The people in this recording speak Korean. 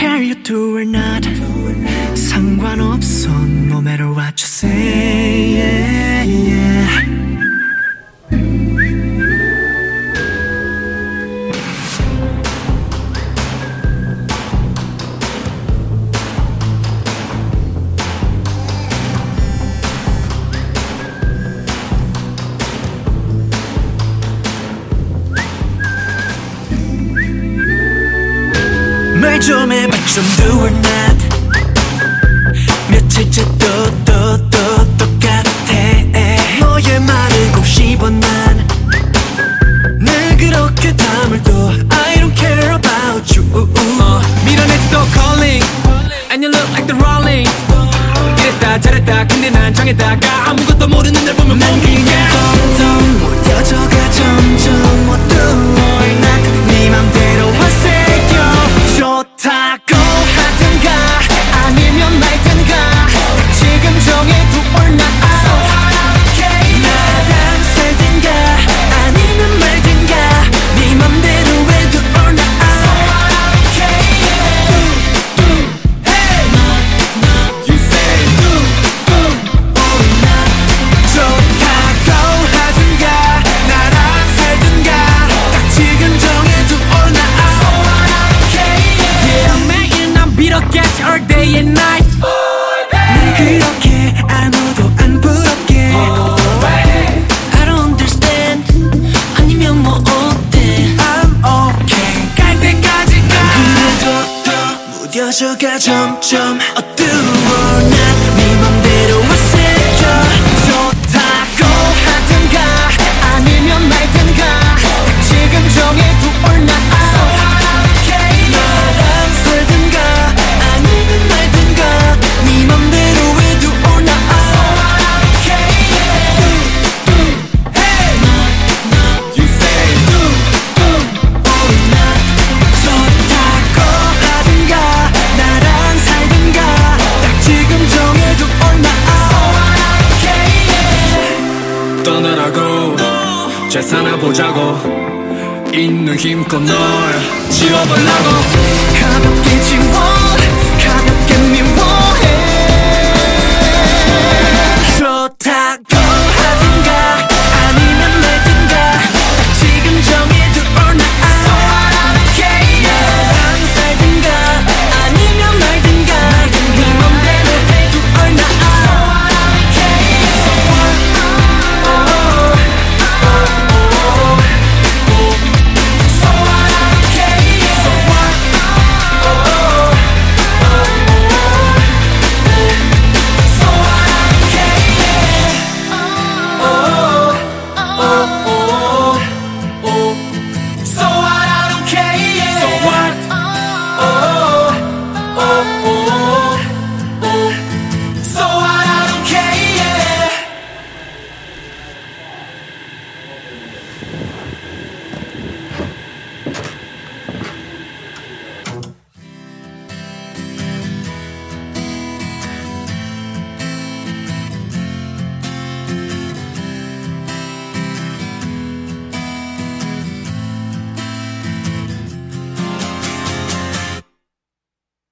care you do or not 상관없어 no matter 말 좀 해봐 좀 do or not 며칠째 또 또 또 똑같아. 너의 말을 곱씹어 난늘 그렇게 담을 또 I don't care about you. 어, 밀어내지 또 calling. And you look like the rolling. 이랬다 저랬다 근데 난 정했다가 아무것도 모르는 날 보면 난 그냥 점점 그렇게 아무도 안 부럽게. I don't understand. 아니면 뭐 어때? I'm okay. 갈 때까지 가 그래도 더 무뎌져가 점점 어두워. 난 잘 사나보자고. 있는 힘껏 널 지워보려고. 가볍게 지워 가볍게 미워해. 좋다